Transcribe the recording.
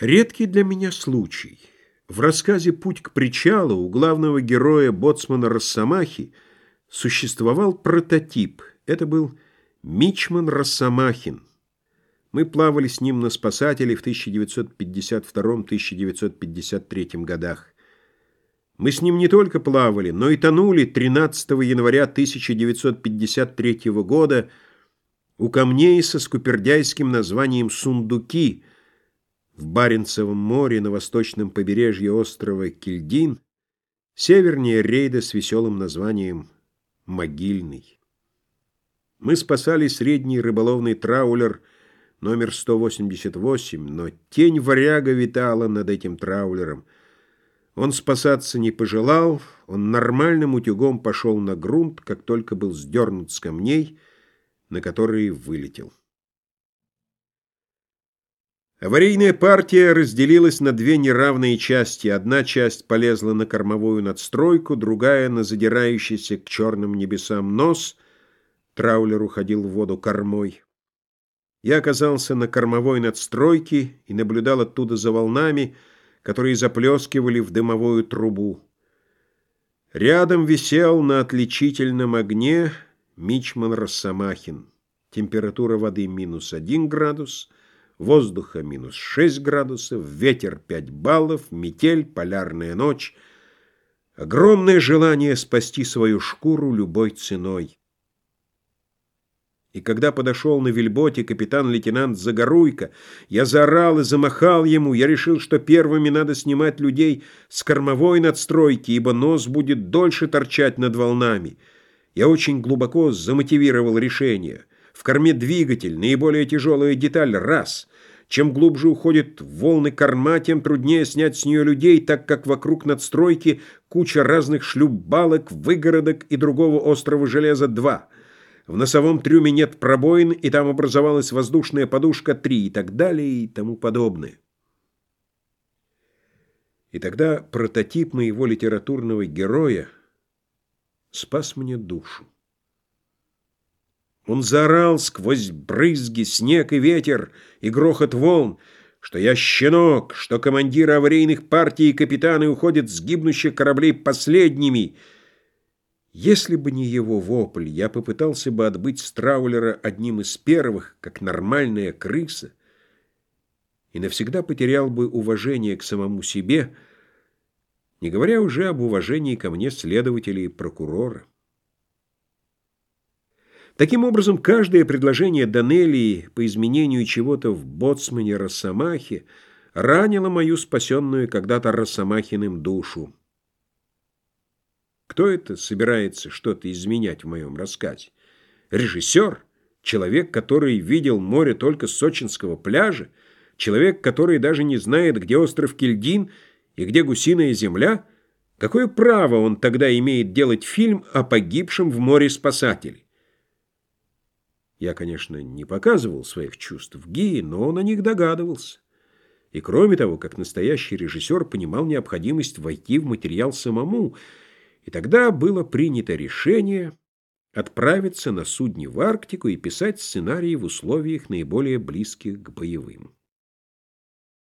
Редкий для меня случай. В рассказе «Путь к причалу» у главного героя боцмана Росомахи существовал прототип. Это был Мичман Росомахин. Мы плавали с ним на спасателе в 1952-1953 годах. Мы с ним не только плавали, но и тонули 13 января 1953 года у камней со скупердяйским названием «Сундуки», в Баренцевом море на восточном побережье острова Кильдин, севернее рейда с веселым названием «Могильный». Мы спасали средний рыболовный траулер номер 188, но тень варяга витала над этим траулером. Он спасаться не пожелал, он нормальным утюгом пошел на грунт, как только был сдернут с камней, на которые вылетел. Аварийная партия разделилась на две неравные части. Одна часть полезла на кормовую надстройку, другая — на задирающийся к черным небесам нос. Траулер уходил в воду кормой. Я оказался на кормовой надстройке и наблюдал оттуда за волнами, которые заплескивали в дымовую трубу. Рядом висел на отличительном огне Мичман Росомахин. Температура воды минус один градус — воздуха минус 6 градусов, ветер 5 баллов, метель, полярная ночь. Огромное желание спасти свою шкуру любой ценой. И когда подошел на вельботе капитан-лейтенант Загоруйко, я заорал и замахал ему, я решил, что первыми надо снимать людей с кормовой надстройки, ибо нос будет дольше торчать над волнами. Я очень глубоко замотивировал решение — в корме двигатель, наиболее тяжелая деталь – раз. Чем глубже уходит волны корма, тем труднее снять с нее людей, так как вокруг надстройки куча разных шлюпбалок, выгородок и другого острого железа – два. В носовом трюме нет пробоин, и там образовалась воздушная подушка – три, и так далее, и тому подобное. И тогда прототип моего литературного героя спас мне душу. Он заорал сквозь брызги, снег и ветер, и грохот волн, что я щенок, что командиры аварийных партий и капитаны уходят с гибнущих кораблей последними. Если бы не его вопль, я попытался бы отбыть с траулера одним из первых, как нормальная крыса, и навсегда потерял бы уважение к самому себе, не говоря уже об уважении ко мне следователя и прокурора. Таким образом, каждое предложение Данелии по изменению чего-то в боцмане Росомахе ранило мою спасенную когда-то Росомахиным душу. Кто это собирается что-то изменять в моем рассказе? Режиссер? Человек, который видел море только с сочинского пляжа? Человек, который даже не знает, где остров Кельдин и где гусиная земля? Какое право он тогда имеет делать фильм о погибшем в море спасателе? Я, конечно, не показывал своих чувств Ги, но он о них догадывался. И кроме того, как настоящий режиссер понимал необходимость войти в материал самому, и тогда было принято решение отправиться на судне в Арктику и писать сценарии в условиях наиболее близких к боевым.